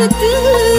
Kıtır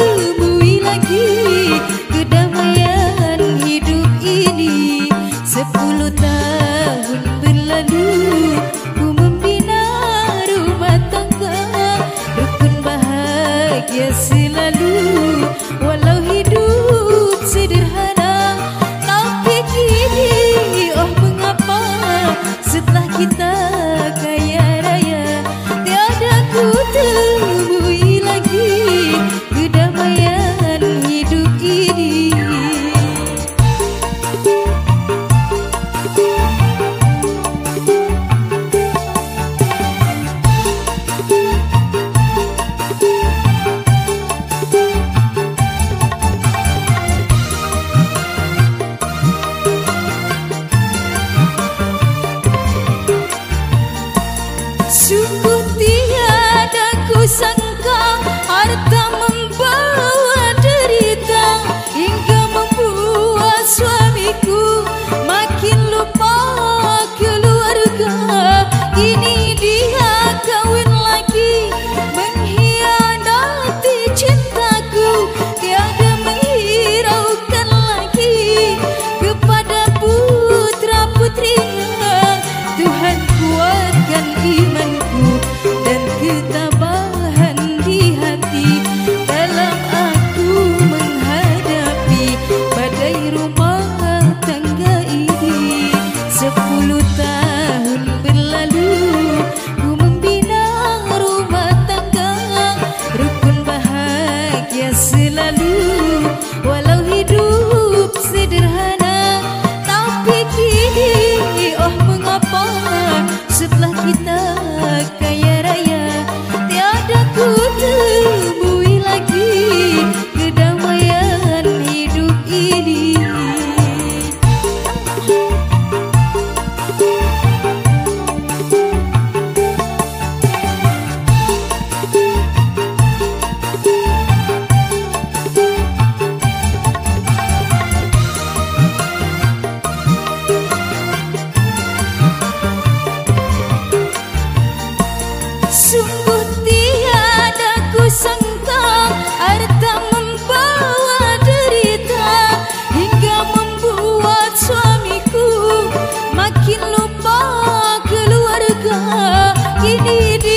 kini di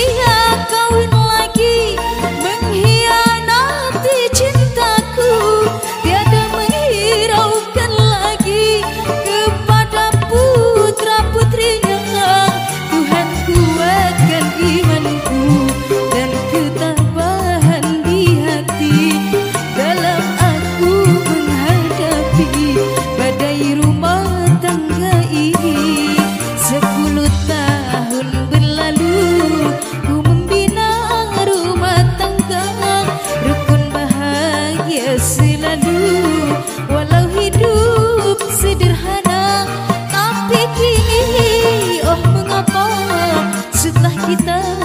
kita